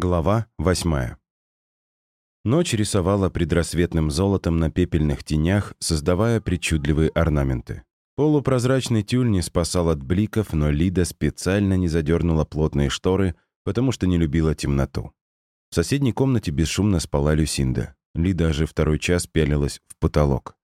Глава восьмая. Ночь рисовала предрассветным золотом на пепельных тенях, создавая причудливые орнаменты. Полупрозрачный тюль не спасал от бликов, но Лида специально не задернула плотные шторы, потому что не любила темноту. В соседней комнате бесшумно спала Люсинда. Лида же второй час пялилась в потолок.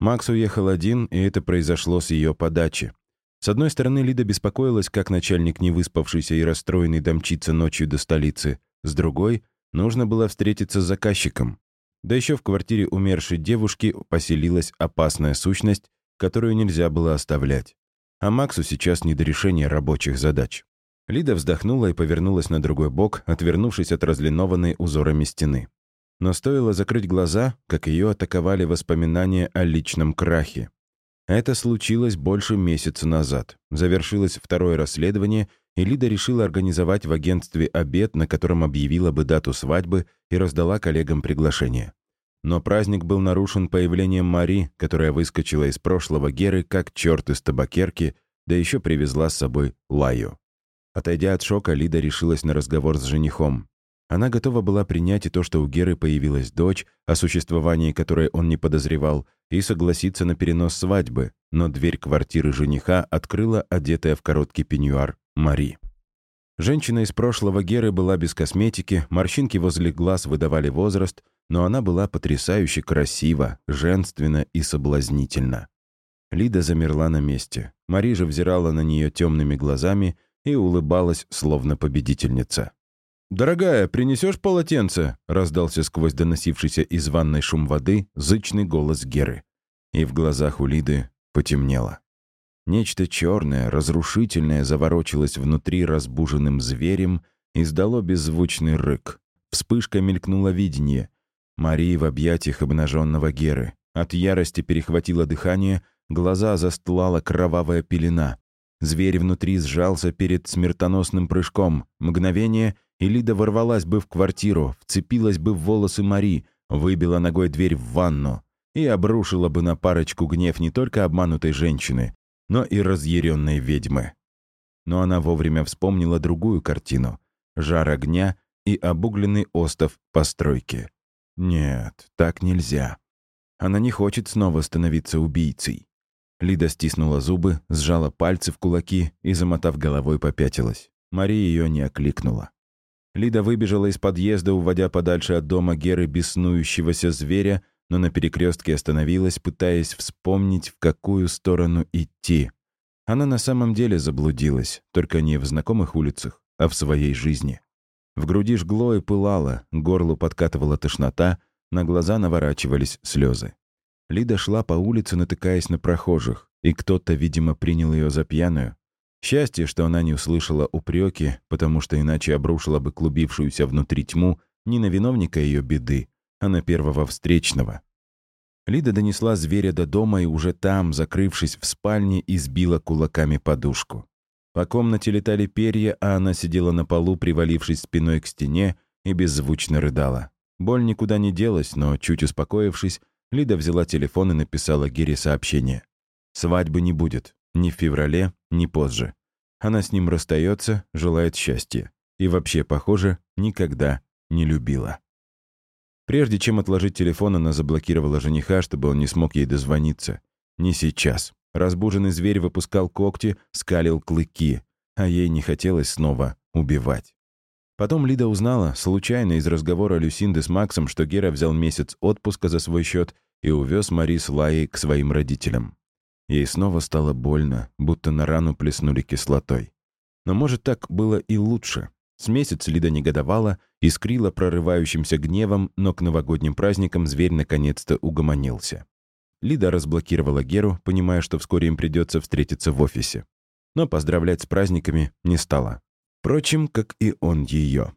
Макс уехал один, и это произошло с ее подачи. С одной стороны, Лида беспокоилась, как начальник, не выспавшийся и расстроенный, домчится ночью до столицы. С другой, нужно было встретиться с заказчиком. Да еще в квартире умершей девушки поселилась опасная сущность, которую нельзя было оставлять. А Максу сейчас не до решения рабочих задач. Лида вздохнула и повернулась на другой бок, отвернувшись от разлинованной узорами стены. Но стоило закрыть глаза, как ее атаковали воспоминания о личном крахе. Это случилось больше месяца назад. Завершилось второе расследование, Лида решила организовать в агентстве обед, на котором объявила бы дату свадьбы и раздала коллегам приглашение. Но праздник был нарушен появлением Мари, которая выскочила из прошлого Геры как черт из табакерки, да еще привезла с собой Лаю. Отойдя от шока, Лида решилась на разговор с женихом. Она готова была принять и то, что у Геры появилась дочь, о существовании которой он не подозревал, и согласиться на перенос свадьбы, но дверь квартиры жениха открыла одетая в короткий пеньюар Мари. Женщина из прошлого Геры была без косметики, морщинки возле глаз выдавали возраст, но она была потрясающе красива, женственна и соблазнительна. Лида замерла на месте. Мари же взирала на нее темными глазами и улыбалась, словно победительница. «Дорогая, принесешь полотенце?» — раздался сквозь доносившийся из ванной шум воды зычный голос Геры. И в глазах у Лиды потемнело. Нечто черное, разрушительное заворочилось внутри разбуженным зверем и сдало беззвучный рык. Вспышка мелькнула видение. Марии в объятиях обнаженного Геры. От ярости перехватило дыхание, глаза застлала кровавая пелена. Зверь внутри сжался перед смертоносным прыжком. Мгновение, и Лида ворвалась бы в квартиру, вцепилась бы в волосы Мари, выбила ногой дверь в ванну и обрушила бы на парочку гнев не только обманутой женщины, но и разъяренной ведьмы. Но она вовремя вспомнила другую картину — жар огня и обугленный остов постройки. Нет, так нельзя. Она не хочет снова становиться убийцей. Лида стиснула зубы, сжала пальцы в кулаки и, замотав головой, попятилась. Мария ее не окликнула. Лида выбежала из подъезда, уводя подальше от дома Геры беснующегося зверя, но на перекрестке остановилась, пытаясь вспомнить, в какую сторону идти. Она на самом деле заблудилась, только не в знакомых улицах, а в своей жизни. В груди жгло и пылало, горлу подкатывала тошнота, на глаза наворачивались слезы. Лида шла по улице, натыкаясь на прохожих, и кто-то, видимо, принял ее за пьяную. Счастье, что она не услышала упреки, потому что иначе обрушила бы клубившуюся внутри тьму не на виновника ее беды, а на первого встречного. Лида донесла зверя до дома и уже там, закрывшись в спальне, избила кулаками подушку. По комнате летали перья, а она сидела на полу, привалившись спиной к стене, и беззвучно рыдала. Боль никуда не делась, но, чуть успокоившись, Лида взяла телефон и написала Гере сообщение. «Свадьбы не будет. Ни в феврале, ни позже. Она с ним расстается, желает счастья. И вообще, похоже, никогда не любила. Прежде чем отложить телефон, она заблокировала жениха, чтобы он не смог ей дозвониться. Не сейчас. Разбуженный зверь выпускал когти, скалил клыки, а ей не хотелось снова убивать. Потом Лида узнала, случайно из разговора Люсинды с Максом, что Гера взял месяц отпуска за свой счет и увез Мари с Лаей к своим родителям. Ей снова стало больно, будто на рану плеснули кислотой. Но, может, так было и лучше. С месяц Лида негодовала, искрила прорывающимся гневом, но к новогодним праздникам зверь наконец-то угомонился. Лида разблокировала Геру, понимая, что вскоре им придется встретиться в офисе. Но поздравлять с праздниками не стала. Впрочем, как и он ее.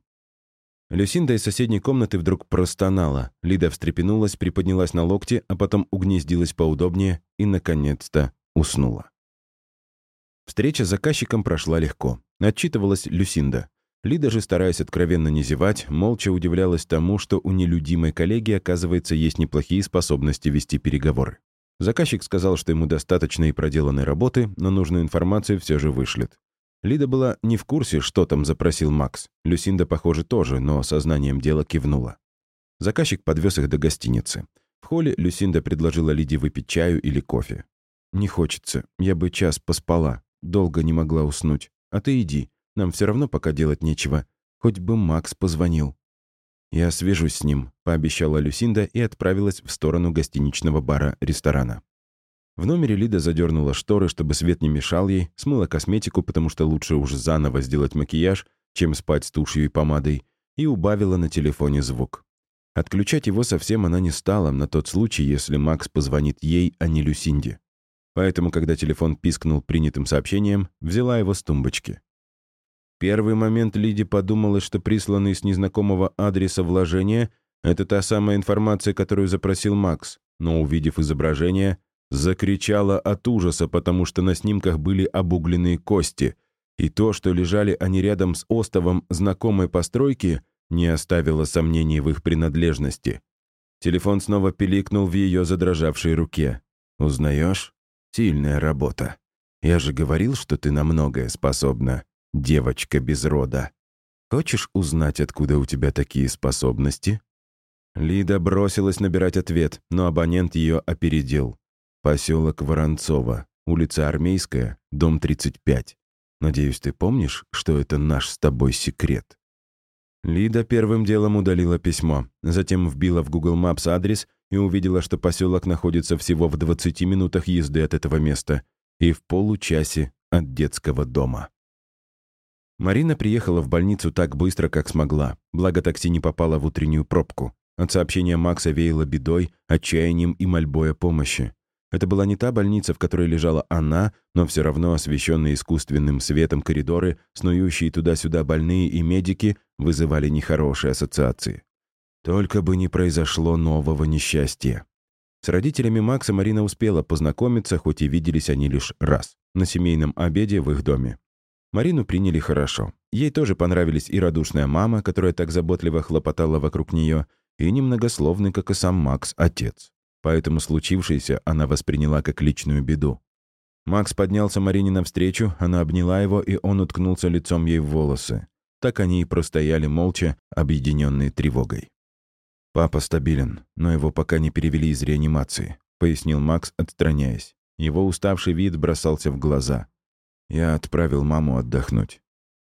Люсинда из соседней комнаты вдруг простонала. Лида встрепенулась, приподнялась на локте, а потом угнездилась поудобнее и, наконец-то, уснула. Встреча с заказчиком прошла легко. Отчитывалась Люсинда. Лида же, стараясь откровенно не зевать, молча удивлялась тому, что у нелюдимой коллеги, оказывается, есть неплохие способности вести переговоры. Заказчик сказал, что ему достаточно и проделанной работы, но нужную информацию все же вышлет. Лида была не в курсе, что там запросил Макс. Люсинда, похоже, тоже, но сознанием дела кивнула. Заказчик подвез их до гостиницы. В холле Люсинда предложила Лиде выпить чаю или кофе. «Не хочется. Я бы час поспала. Долго не могла уснуть. А ты иди. Нам все равно пока делать нечего. Хоть бы Макс позвонил». «Я свяжусь с ним», — пообещала Люсинда и отправилась в сторону гостиничного бара-ресторана. В номере Лида задернула шторы, чтобы свет не мешал ей, смыла косметику, потому что лучше уж заново сделать макияж, чем спать с тушью и помадой, и убавила на телефоне звук. Отключать его совсем она не стала, на тот случай, если Макс позвонит ей, а не Люсинде. Поэтому, когда телефон пискнул принятым сообщением, взяла его с тумбочки. Первый момент Лиде подумала, что присланный с незнакомого адреса вложения — это та самая информация, которую запросил Макс, но, увидев изображение, Закричала от ужаса, потому что на снимках были обугленные кости, и то, что лежали они рядом с остовом знакомой постройки, не оставило сомнений в их принадлежности. Телефон снова пиликнул в ее задрожавшей руке. «Узнаешь? Сильная работа. Я же говорил, что ты на многое способна, девочка без рода. Хочешь узнать, откуда у тебя такие способности?» Лида бросилась набирать ответ, но абонент ее опередил. Поселок Воронцово, улица Армейская, дом 35. Надеюсь, ты помнишь, что это наш с тобой секрет?» Лида первым делом удалила письмо, затем вбила в Google Maps адрес и увидела, что поселок находится всего в 20 минутах езды от этого места и в получасе от детского дома. Марина приехала в больницу так быстро, как смогла, благо такси не попало в утреннюю пробку. От сообщения Макса веяло бедой, отчаянием и мольбой о помощи. Это была не та больница, в которой лежала она, но все равно освещенные искусственным светом коридоры, снующие туда-сюда больные и медики вызывали нехорошие ассоциации. Только бы не произошло нового несчастья. С родителями Макса Марина успела познакомиться, хоть и виделись они лишь раз, на семейном обеде в их доме. Марину приняли хорошо. Ей тоже понравились и радушная мама, которая так заботливо хлопотала вокруг нее, и немногословный, как и сам Макс, отец поэтому случившееся она восприняла как личную беду. Макс поднялся Марине навстречу, она обняла его, и он уткнулся лицом ей в волосы. Так они и простояли молча, объединенные тревогой. «Папа стабилен, но его пока не перевели из реанимации», — пояснил Макс, отстраняясь. Его уставший вид бросался в глаза. «Я отправил маму отдохнуть».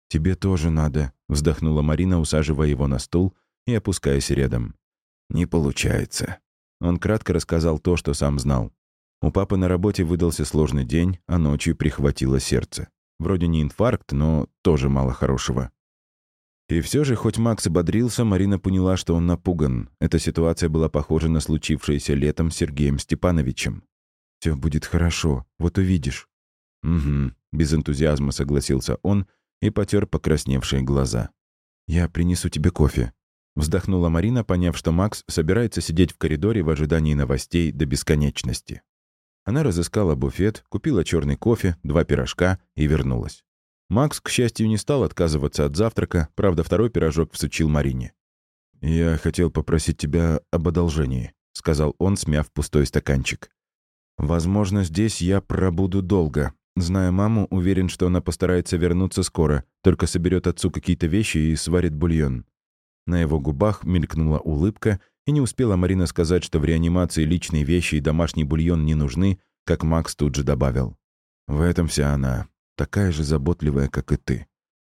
«Тебе тоже надо», — вздохнула Марина, усаживая его на стул и опускаясь рядом. «Не получается», он кратко рассказал то, что сам знал. У папы на работе выдался сложный день, а ночью прихватило сердце. Вроде не инфаркт, но тоже мало хорошего. И все же, хоть Макс и бодрился, Марина поняла, что он напуган. Эта ситуация была похожа на случившееся летом с Сергеем Степановичем. «Все будет хорошо, вот увидишь». «Угу», — без энтузиазма согласился он и потер покрасневшие глаза. «Я принесу тебе кофе», Вздохнула Марина, поняв, что Макс собирается сидеть в коридоре в ожидании новостей до бесконечности. Она разыскала буфет, купила черный кофе, два пирожка и вернулась. Макс, к счастью, не стал отказываться от завтрака, правда, второй пирожок всучил Марине. «Я хотел попросить тебя об одолжении», — сказал он, смяв пустой стаканчик. «Возможно, здесь я пробуду долго. Зная маму, уверен, что она постарается вернуться скоро, только соберет отцу какие-то вещи и сварит бульон. На его губах мелькнула улыбка, и не успела Марина сказать, что в реанимации личные вещи и домашний бульон не нужны, как Макс тут же добавил. «В этом вся она. Такая же заботливая, как и ты.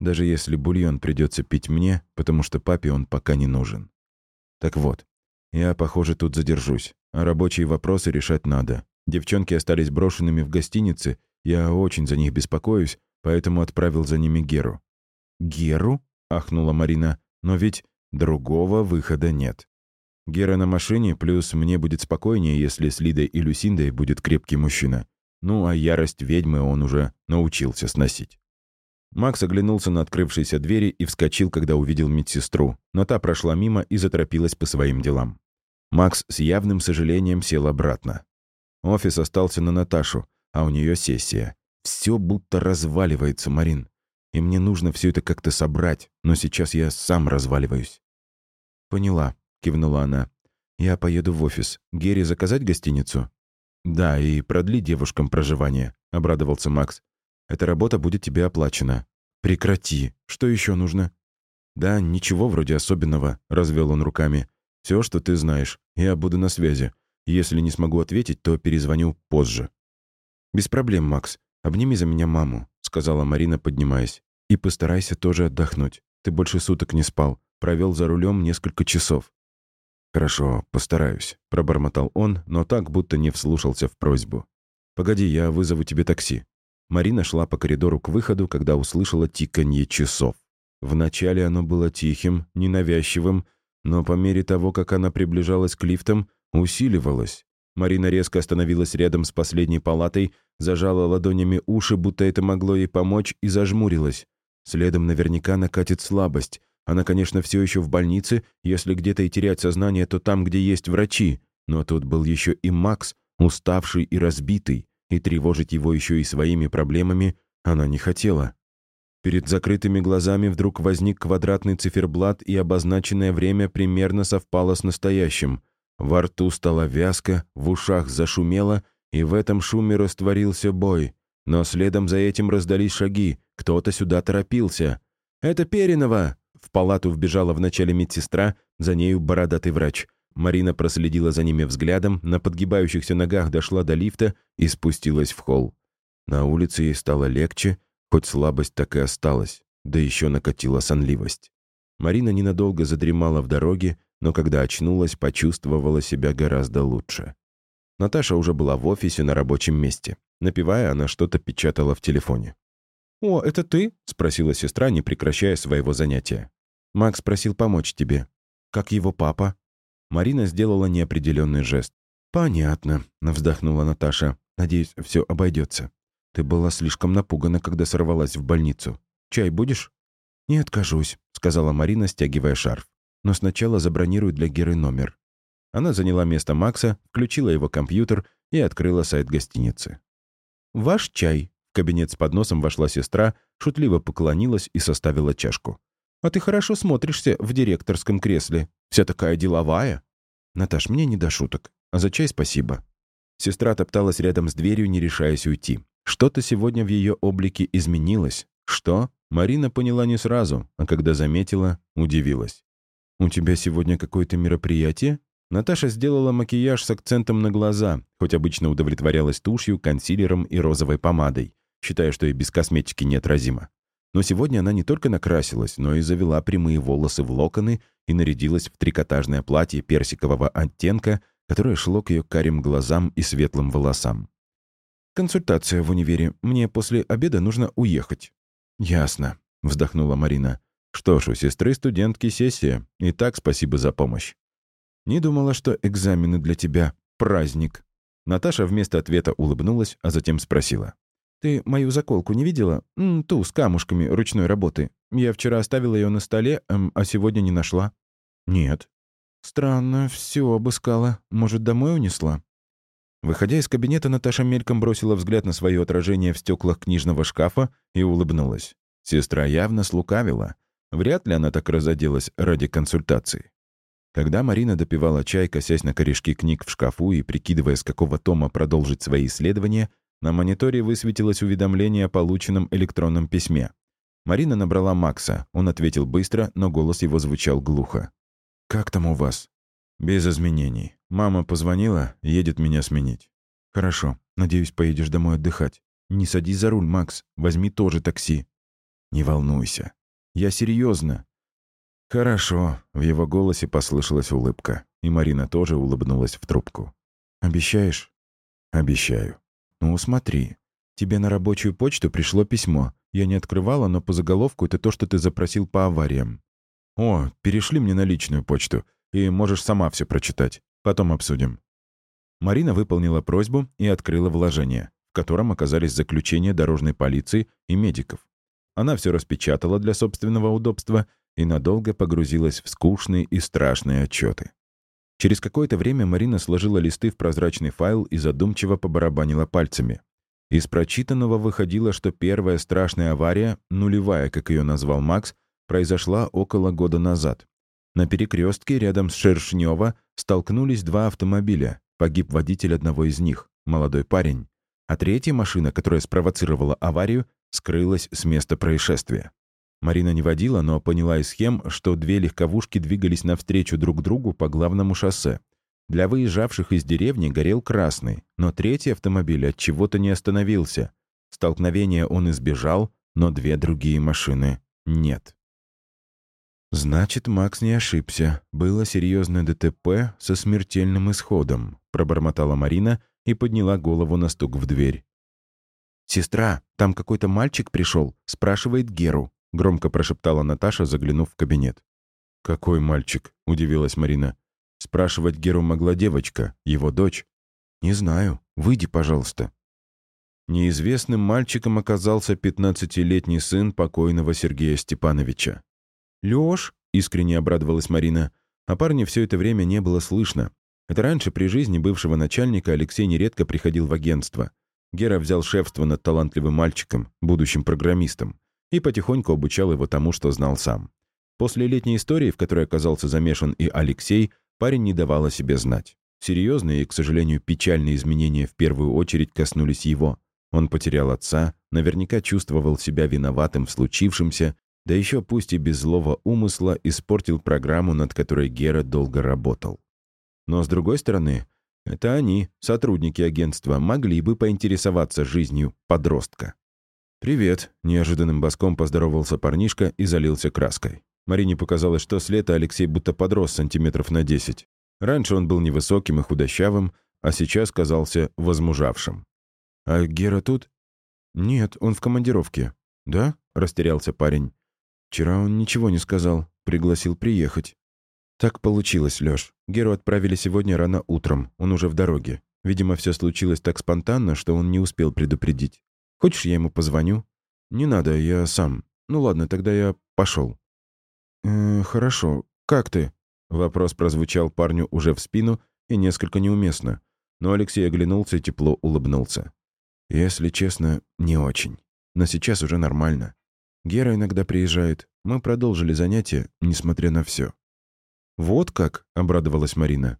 Даже если бульон придется пить мне, потому что папе он пока не нужен. Так вот, я, похоже, тут задержусь, а рабочие вопросы решать надо. Девчонки остались брошенными в гостинице, я очень за них беспокоюсь, поэтому отправил за ними Геру». «Геру?» — ахнула Марина. «Но ведь Другого выхода нет. Гера на машине, плюс мне будет спокойнее, если с Лидой и Люсиндой будет крепкий мужчина. Ну, а ярость ведьмы он уже научился сносить. Макс оглянулся на открывшиеся двери и вскочил, когда увидел медсестру, но та прошла мимо и заторопилась по своим делам. Макс с явным сожалением сел обратно. Офис остался на Наташу, а у нее сессия. Все будто разваливается, Марин. И мне нужно все это как-то собрать, но сейчас я сам разваливаюсь. «Поняла», — кивнула она. «Я поеду в офис. Герри заказать гостиницу?» «Да, и продли девушкам проживание», — обрадовался Макс. Эта работа будет тебе оплачена». «Прекрати. Что еще нужно?» «Да, ничего вроде особенного», — развел он руками. «Все, что ты знаешь. Я буду на связи. Если не смогу ответить, то перезвоню позже». «Без проблем, Макс. Обними за меня маму», — сказала Марина, поднимаясь. «И постарайся тоже отдохнуть. Ты больше суток не спал. Провел за рулем несколько часов». «Хорошо, постараюсь», — пробормотал он, но так, будто не вслушался в просьбу. «Погоди, я вызову тебе такси». Марина шла по коридору к выходу, когда услышала тиканье часов. Вначале оно было тихим, ненавязчивым, но по мере того, как она приближалась к лифтам, усиливалось. Марина резко остановилась рядом с последней палатой, зажала ладонями уши, будто это могло ей помочь, и зажмурилась. Следом наверняка накатит слабость. Она, конечно, все еще в больнице. Если где-то и терять сознание, то там, где есть врачи. Но тут был еще и Макс, уставший и разбитый, и тревожить его еще и своими проблемами она не хотела. Перед закрытыми глазами вдруг возник квадратный циферблат, и обозначенное время примерно совпало с настоящим. Во рту стало вязко, в ушах зашумело, и в этом шуме растворился бой. Но следом за этим раздались шаги, кто-то сюда торопился. «Это Перинова!» В палату вбежала вначале медсестра, за нею бородатый врач. Марина проследила за ними взглядом, на подгибающихся ногах дошла до лифта и спустилась в холл. На улице ей стало легче, хоть слабость так и осталась, да еще накатила сонливость. Марина ненадолго задремала в дороге, но когда очнулась, почувствовала себя гораздо лучше. Наташа уже была в офисе на рабочем месте. Напивая, она что-то печатала в телефоне. «О, это ты?» — спросила сестра, не прекращая своего занятия. «Макс просил помочь тебе. Как его папа?» Марина сделала неопределенный жест. «Понятно», — вздохнула Наташа. «Надеюсь, все обойдется. Ты была слишком напугана, когда сорвалась в больницу. Чай будешь?» «Не откажусь», — сказала Марина, стягивая шарф. «Но сначала забронирую для Геры номер». Она заняла место Макса, включила его компьютер и открыла сайт гостиницы. «Ваш чай», в кабинет с подносом вошла сестра, шутливо поклонилась и составила чашку. «А ты хорошо смотришься в директорском кресле. Вся такая деловая». «Наташ, мне не до шуток. А за чай спасибо». Сестра топталась рядом с дверью, не решаясь уйти. Что-то сегодня в ее облике изменилось. Что? Марина поняла не сразу, а когда заметила, удивилась. «У тебя сегодня какое-то мероприятие?» Наташа сделала макияж с акцентом на глаза, хоть обычно удовлетворялась тушью, консилером и розовой помадой считая, что и без косметики неотразима. Но сегодня она не только накрасилась, но и завела прямые волосы в локоны и нарядилась в трикотажное платье персикового оттенка, которое шло к ее карим глазам и светлым волосам. «Консультация в универе. Мне после обеда нужно уехать». «Ясно», — вздохнула Марина. «Что ж, у сестры студентки сессия. И так спасибо за помощь». «Не думала, что экзамены для тебя — праздник». Наташа вместо ответа улыбнулась, а затем спросила. «Ты мою заколку не видела? М, ту, с камушками ручной работы. Я вчера оставила ее на столе, эм, а сегодня не нашла». «Нет». «Странно, все обыскала. Может, домой унесла?» Выходя из кабинета, Наташа мельком бросила взгляд на свое отражение в стеклах книжного шкафа и улыбнулась. Сестра явно слукавила. Вряд ли она так разоделась ради консультации. Когда Марина допивала чай, косясь на корешки книг в шкафу и прикидывая, с какого тома продолжить свои исследования, на мониторе высветилось уведомление о полученном электронном письме. Марина набрала Макса. Он ответил быстро, но голос его звучал глухо. «Как там у вас?» «Без изменений. Мама позвонила, едет меня сменить». «Хорошо. Надеюсь, поедешь домой отдыхать. Не садись за руль, Макс. Возьми тоже такси». «Не волнуйся. Я серьезно. «Хорошо», — в его голосе послышалась улыбка, и Марина тоже улыбнулась в трубку. «Обещаешь?» «Обещаю». «Ну, смотри. Тебе на рабочую почту пришло письмо. Я не открывала, но по заголовку это то, что ты запросил по авариям. О, перешли мне на личную почту, и можешь сама все прочитать. Потом обсудим». Марина выполнила просьбу и открыла вложение, в котором оказались заключения дорожной полиции и медиков. Она все распечатала для собственного удобства и надолго погрузилась в скучные и страшные отчеты. Через какое-то время Марина сложила листы в прозрачный файл и задумчиво побарабанила пальцами. Из прочитанного выходило, что первая страшная авария, нулевая, как ее назвал Макс, произошла около года назад. На перекрестке рядом с Шершнева столкнулись два автомобиля. Погиб водитель одного из них, молодой парень. а третья машина, которая спровоцировала аварию, скрылась с места происшествия. Марина не водила, но поняла из схем, что две легковушки двигались навстречу друг другу по главному шоссе. Для выезжавших из деревни горел красный, но третий автомобиль от чего-то не остановился. Столкновения он избежал, но две другие машины нет. «Значит, Макс не ошибся. Было серьезное ДТП со смертельным исходом», пробормотала Марина и подняла голову на стук в дверь. «Сестра, там какой-то мальчик пришел, спрашивает Геру», громко прошептала Наташа, заглянув в кабинет. «Какой мальчик?» — удивилась Марина. Спрашивать Геру могла девочка, его дочь. «Не знаю. Выйди, пожалуйста». Неизвестным мальчиком оказался пятнадцатилетний сын покойного Сергея Степановича. «Лёш?» — искренне обрадовалась Марина. А парня все это время не было слышно. Это раньше при жизни бывшего начальника Алексей нередко приходил в агентство. Гера взял шефство над талантливым мальчиком, будущим программистом, и потихоньку обучал его тому, что знал сам. После летней истории, в которой оказался замешан и Алексей, парень не давал о себе знать. Серьезные и, к сожалению, печальные изменения в первую очередь коснулись его. Он потерял отца, наверняка чувствовал себя виноватым в случившемся да еще пусть и без злого умысла испортил программу, над которой Гера долго работал. Но с другой стороны, это они, сотрудники агентства, могли бы поинтересоваться жизнью подростка. «Привет», — неожиданным боском поздоровался парнишка и залился краской. Марине показалось, что с лета Алексей будто подрос сантиметров на 10. Раньше он был невысоким и худощавым, а сейчас казался возмужавшим. «А Гера тут?» «Нет, он в командировке». «Да?» — растерялся парень. Вчера он ничего не сказал, пригласил приехать. Так получилось, Лёш. Геру отправили сегодня рано утром, он уже в дороге. Видимо, все случилось так спонтанно, что он не успел предупредить. Хочешь, я ему позвоню? Не надо, я сам. Ну ладно, тогда я пошел. Э, хорошо. Как ты? Вопрос прозвучал парню уже в спину и несколько неуместно. Но Алексей оглянулся и тепло улыбнулся. Если честно, не очень. Но сейчас уже нормально. Гера иногда приезжает. Мы продолжили занятия, несмотря на все. «Вот как?» — обрадовалась Марина.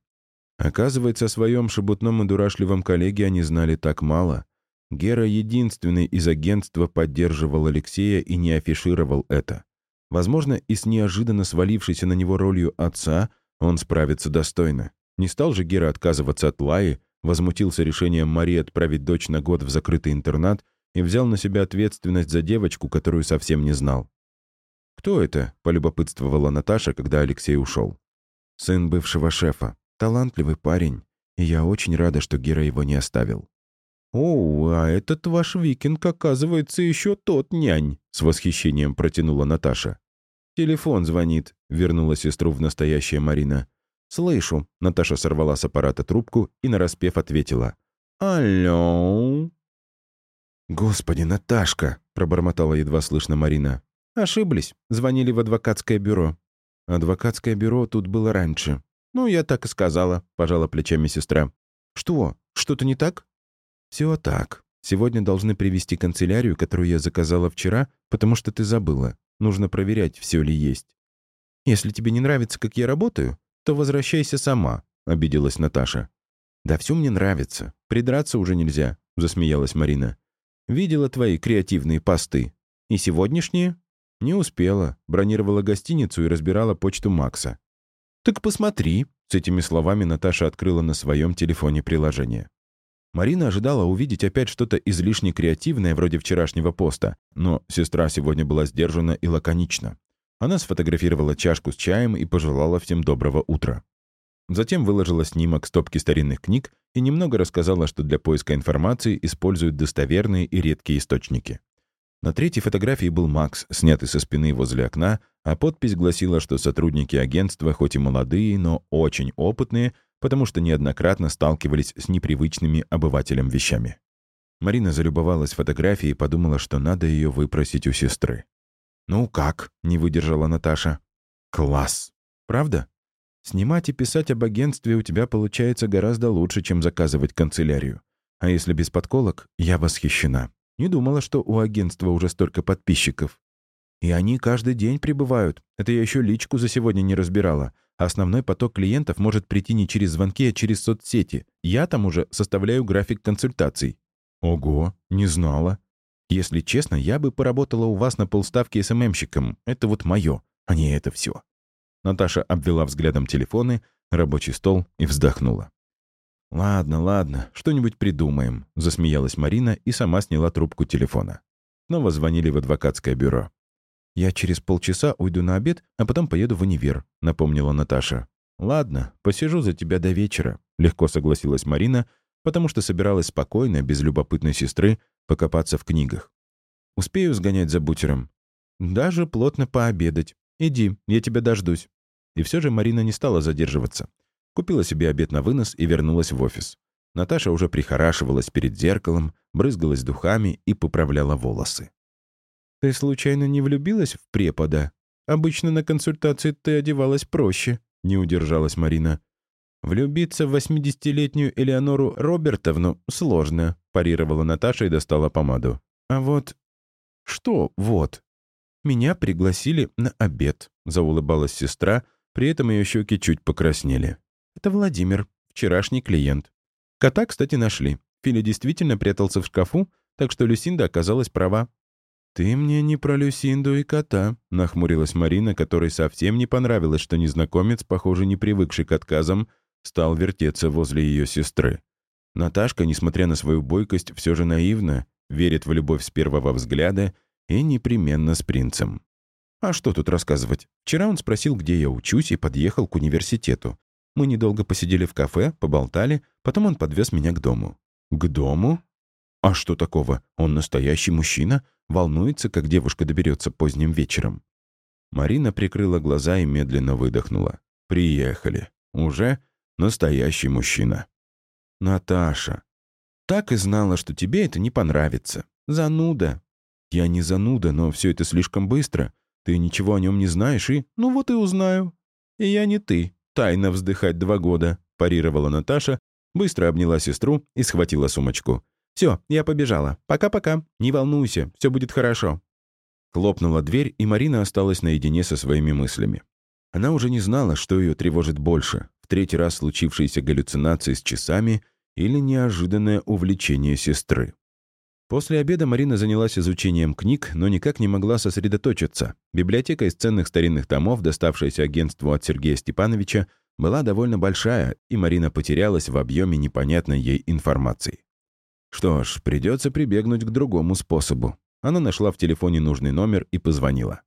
Оказывается, о своем шебутном и дурашливом коллеге они знали так мало. Гера единственный из агентства поддерживал Алексея и не афишировал это. Возможно, и с неожиданно свалившейся на него ролью отца он справится достойно. Не стал же Гера отказываться от Лаи, возмутился решением Марии отправить дочь на год в закрытый интернат и взял на себя ответственность за девочку, которую совсем не знал. «Кто это?» — полюбопытствовала Наташа, когда Алексей ушел. «Сын бывшего шефа. Талантливый парень. И я очень рада, что Гера его не оставил». «О, а этот ваш викинг, оказывается, еще тот нянь», — с восхищением протянула Наташа. «Телефон звонит», — вернула сестру в настоящее Марина. «Слышу», — Наташа сорвала с аппарата трубку и нараспев ответила. «Алло?» «Господи, Наташка!» — пробормотала едва слышно Марина. «Ошиблись. Звонили в адвокатское бюро». «Адвокатское бюро тут было раньше». «Ну, я так и сказала», — пожала плечами сестра. «Что? Что-то не так?» «Все так. Сегодня должны привести канцелярию, которую я заказала вчера, потому что ты забыла. Нужно проверять, все ли есть». «Если тебе не нравится, как я работаю, то возвращайся сама», — обиделась Наташа. «Да все мне нравится. Придраться уже нельзя», — засмеялась Марина. Видела твои креативные посты. И сегодняшние? Не успела. Бронировала гостиницу и разбирала почту Макса. Так посмотри. С этими словами Наташа открыла на своем телефоне приложение. Марина ожидала увидеть опять что-то излишне креативное, вроде вчерашнего поста, но сестра сегодня была сдержана и лаконична. Она сфотографировала чашку с чаем и пожелала всем доброго утра. Затем выложила снимок стопки старинных книг и немного рассказала, что для поиска информации используют достоверные и редкие источники. На третьей фотографии был Макс, снятый со спины возле окна, а подпись гласила, что сотрудники агентства хоть и молодые, но очень опытные, потому что неоднократно сталкивались с непривычными обывателям вещами. Марина залюбовалась фотографией и подумала, что надо ее выпросить у сестры. «Ну как?» — не выдержала Наташа. «Класс! Правда?» Снимать и писать об агентстве у тебя получается гораздо лучше, чем заказывать канцелярию. А если без подколок, я восхищена. Не думала, что у агентства уже столько подписчиков. И они каждый день прибывают. Это я еще личку за сегодня не разбирала. Основной поток клиентов может прийти не через звонки, а через соцсети. Я там уже составляю график консультаций. Ого, не знала. Если честно, я бы поработала у вас на полставки СММщиком. Это вот мое, а не это все. Наташа обвела взглядом телефоны, рабочий стол и вздохнула. «Ладно, ладно, что-нибудь придумаем», — засмеялась Марина и сама сняла трубку телефона. Снова звонили в адвокатское бюро. «Я через полчаса уйду на обед, а потом поеду в универ», — напомнила Наташа. «Ладно, посижу за тебя до вечера», — легко согласилась Марина, потому что собиралась спокойно, без любопытной сестры, покопаться в книгах. «Успею сгонять за бутером?» «Даже плотно пообедать. Иди, я тебя дождусь». И все же Марина не стала задерживаться. Купила себе обед на вынос и вернулась в офис. Наташа уже прихорашивалась перед зеркалом, брызгалась духами и поправляла волосы. «Ты случайно не влюбилась в препода? Обычно на консультации ты одевалась проще», — не удержалась Марина. «Влюбиться в 80-летнюю Элеонору Робертовну сложно», — парировала Наташа и достала помаду. «А вот...» «Что «вот»?» «Меня пригласили на обед», — заулыбалась сестра, при этом ее щеки чуть покраснели. «Это Владимир, вчерашний клиент. Кота, кстати, нашли. Филя действительно прятался в шкафу, так что Люсинда оказалась права. «Ты мне не про Люсинду и кота», — нахмурилась Марина, которой совсем не понравилось, что незнакомец, похоже, не привыкший к отказам, стал вертеться возле ее сестры. Наташка, несмотря на свою бойкость, все же наивна, верит в любовь с первого взгляда и непременно с принцем. А что тут рассказывать? Вчера он спросил, где я учусь, и подъехал к университету. Мы недолго посидели в кафе, поболтали, потом он подвез меня к дому. К дому? А что такого? Он настоящий мужчина? Волнуется, как девушка доберется поздним вечером. Марина прикрыла глаза и медленно выдохнула. «Приехали. Уже настоящий мужчина». «Наташа, так и знала, что тебе это не понравится. Зануда». «Я не зануда, но все это слишком быстро. Ты ничего о нем не знаешь и... Ну вот и узнаю. И я не ты. Тайно вздыхать два года», — парировала Наташа, быстро обняла сестру и схватила сумочку. «Все, я побежала. Пока-пока. Не волнуйся, все будет хорошо». Хлопнула дверь, и Марина осталась наедине со своими мыслями. Она уже не знала, что ее тревожит больше — в третий раз случившиеся галлюцинации с часами или неожиданное увлечение сестры. После обеда Марина занялась изучением книг, но никак не могла сосредоточиться. Библиотека из ценных старинных томов, доставшаяся агентству от Сергея Степановича, была довольно большая, и Марина потерялась в объеме непонятной ей информации. Что ж, придется прибегнуть к другому способу. Она нашла в телефоне нужный номер и позвонила.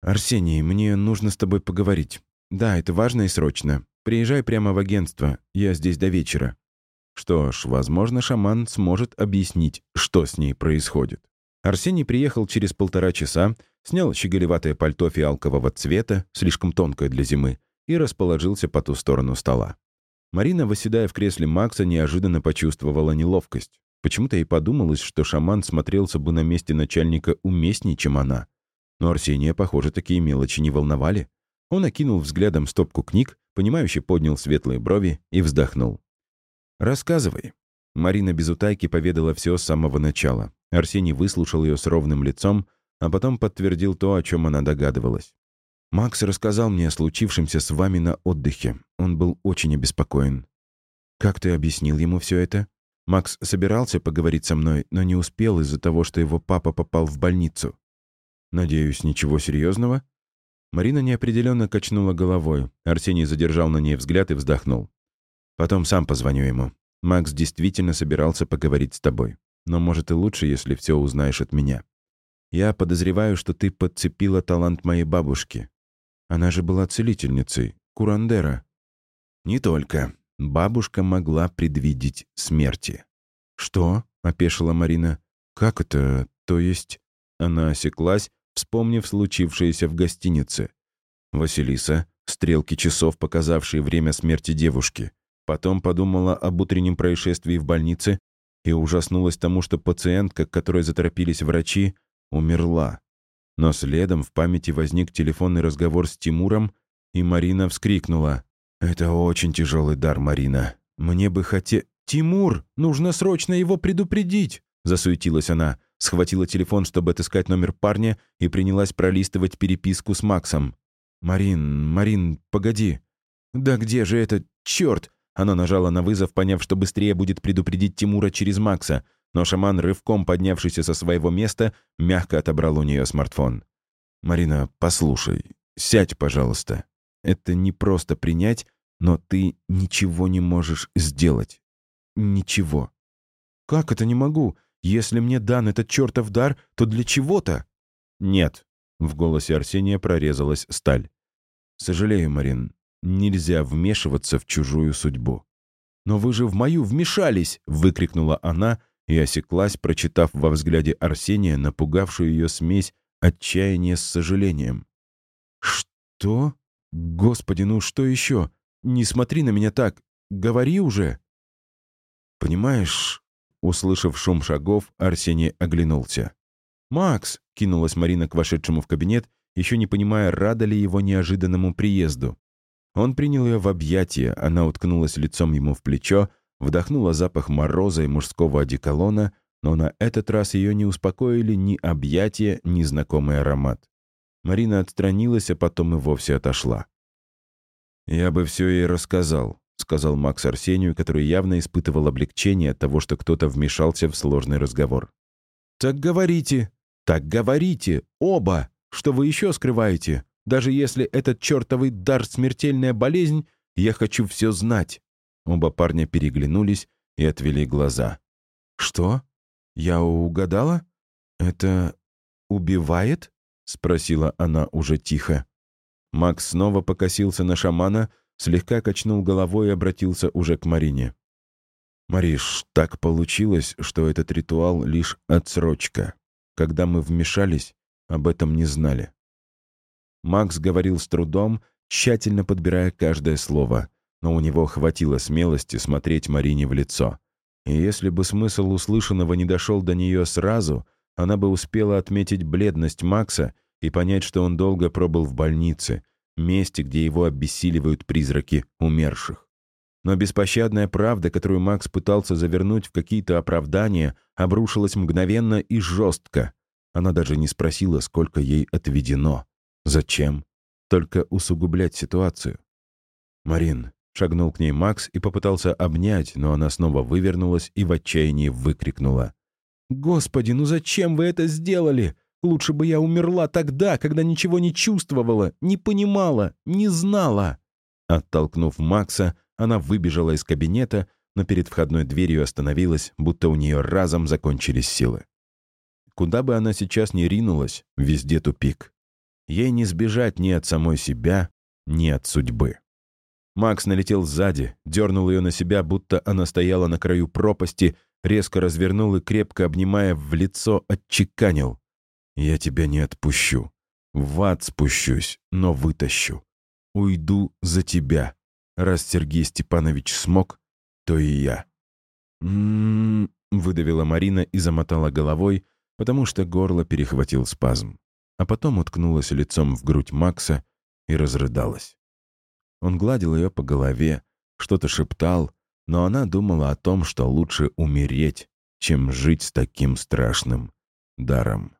«Арсений, мне нужно с тобой поговорить. Да, это важно и срочно. Приезжай прямо в агентство. Я здесь до вечера». Что ж, возможно, шаман сможет объяснить, что с ней происходит. Арсений приехал через полтора часа, снял щеголеватое пальто фиалкового цвета, слишком тонкое для зимы, и расположился по ту сторону стола. Марина, восседая в кресле Макса, неожиданно почувствовала неловкость. Почему-то ей подумалось, что шаман смотрелся бы на месте начальника уместнее, чем она. Но Арсения, похоже, такие мелочи не волновали. Он окинул взглядом стопку книг, понимающе поднял светлые брови и вздохнул. «Рассказывай». Марина без утайки поведала все с самого начала. Арсений выслушал ее с ровным лицом, а потом подтвердил то, о чем она догадывалась. «Макс рассказал мне о случившемся с вами на отдыхе. Он был очень обеспокоен. Как ты объяснил ему все это?» Макс собирался поговорить со мной, но не успел из-за того, что его папа попал в больницу. «Надеюсь, ничего серьезного?» Марина неопределенно качнула головой. Арсений задержал на ней взгляд и вздохнул. «Потом сам позвоню ему. Макс действительно собирался поговорить с тобой. Но, может, и лучше, если все узнаешь от меня. Я подозреваю, что ты подцепила талант моей бабушки. Она же была целительницей, курандера». «Не только. Бабушка могла предвидеть смерти. «Что?» — опешила Марина. «Как это? То есть...» Она осеклась, вспомнив случившееся в гостинице. Василиса, стрелки часов, показавшие время смерти девушки. Потом подумала об утреннем происшествии в больнице и ужаснулась тому, что пациентка, к которой заторопились врачи, умерла. Но следом в памяти возник телефонный разговор с Тимуром, и Марина вскрикнула. «Это очень тяжелый дар, Марина. Мне бы хоте...» «Тимур! Нужно срочно его предупредить!» Засуетилась она, схватила телефон, чтобы отыскать номер парня, и принялась пролистывать переписку с Максом. «Марин, Марин, погоди!» «Да где же это? Черт!» Она нажала на вызов, поняв, что быстрее будет предупредить Тимура через Макса. но шаман, рывком поднявшийся со своего места, мягко отобрал у нее смартфон. «Марина, послушай, сядь, пожалуйста. Это не просто принять, но ты ничего не можешь сделать. Ничего». «Как это не могу? Если мне дан этот чертов дар, то для чего-то?» «Нет», — в голосе Арсения прорезалась сталь. «Сожалею, Марин, нельзя вмешиваться в чужую судьбу». «Но вы же в мою вмешались!» — выкрикнула она и осеклась, прочитав во взгляде Арсения напугавшую ее смесь отчаяния с сожалением. «Что? Господи, ну что еще? Не смотри на меня так! Говори уже!» «Понимаешь...» Услышав шум шагов, Арсений оглянулся. «Макс!» — кинулась Марина к вошедшему в кабинет, еще не понимая, рада ли его неожиданному приезду. Он принял ее в объятия, она уткнулась лицом ему в плечо, вдохнула запах мороза и мужского одеколона, но на этот раз ее не успокоили ни объятия, ни знакомый аромат. Марина отстранилась, а потом и вовсе отошла. «Я бы все ей рассказал», — сказал Макс Арсению, который явно испытывал облегчение от того, что кто-то вмешался в сложный разговор. «Так говорите! Так говорите! Оба! Что вы еще скрываете? Даже если этот чертовый дар — смертельная болезнь, я хочу все знать!» Оба парня переглянулись и отвели глаза. «Что? Я угадала? Это убивает?» — спросила она уже тихо. Макс снова покосился на шамана, слегка качнул головой и обратился уже к Марине. «Мариш, так получилось, что этот ритуал — лишь отсрочка. Когда мы вмешались, об этом не знали». Макс говорил с трудом, тщательно подбирая каждое слово, но у него хватило смелости смотреть Марине в лицо. И если бы смысл услышанного не дошел до нее сразу, она бы успела отметить бледность Макса и понять, что он долго пробыл в больнице, месте, где его обессиливают призраки умерших. Но беспощадная правда, которую Макс пытался завернуть в какие-то оправдания, обрушилась мгновенно и жестко. Она даже не спросила, сколько ей отведено. Зачем? Только усугублять ситуацию. «Марин», — шагнул к ней Макс и попытался обнять, но она снова вывернулась и в отчаянии выкрикнула. «Господи, ну зачем вы это сделали? Лучше бы я умерла тогда, когда ничего не чувствовала, не понимала, не знала». Оттолкнув Макса, она выбежала из кабинета, но перед входной дверью остановилась, будто у нее разом закончились силы. Куда бы она сейчас ни ринулась, везде тупик. Ей не сбежать ни от самой себя, ни от судьбы. Макс налетел сзади, дернул ее на себя, будто она стояла на краю пропасти, резко развернул и, крепко обнимая в лицо, отчеканил. «Я тебя не отпущу. В ад спущусь, но вытащу. Уйду за тебя. Раз Сергей Степанович смог, то и я». «М-м-м», выдавила Марина и замотала головой, потому что горло перехватил спазм. А потом уткнулась лицом в грудь Макса и разрыдалась. Он гладил ее по голове, что-то шептал, но она думала о том, что лучше умереть, чем жить с таким страшным даром.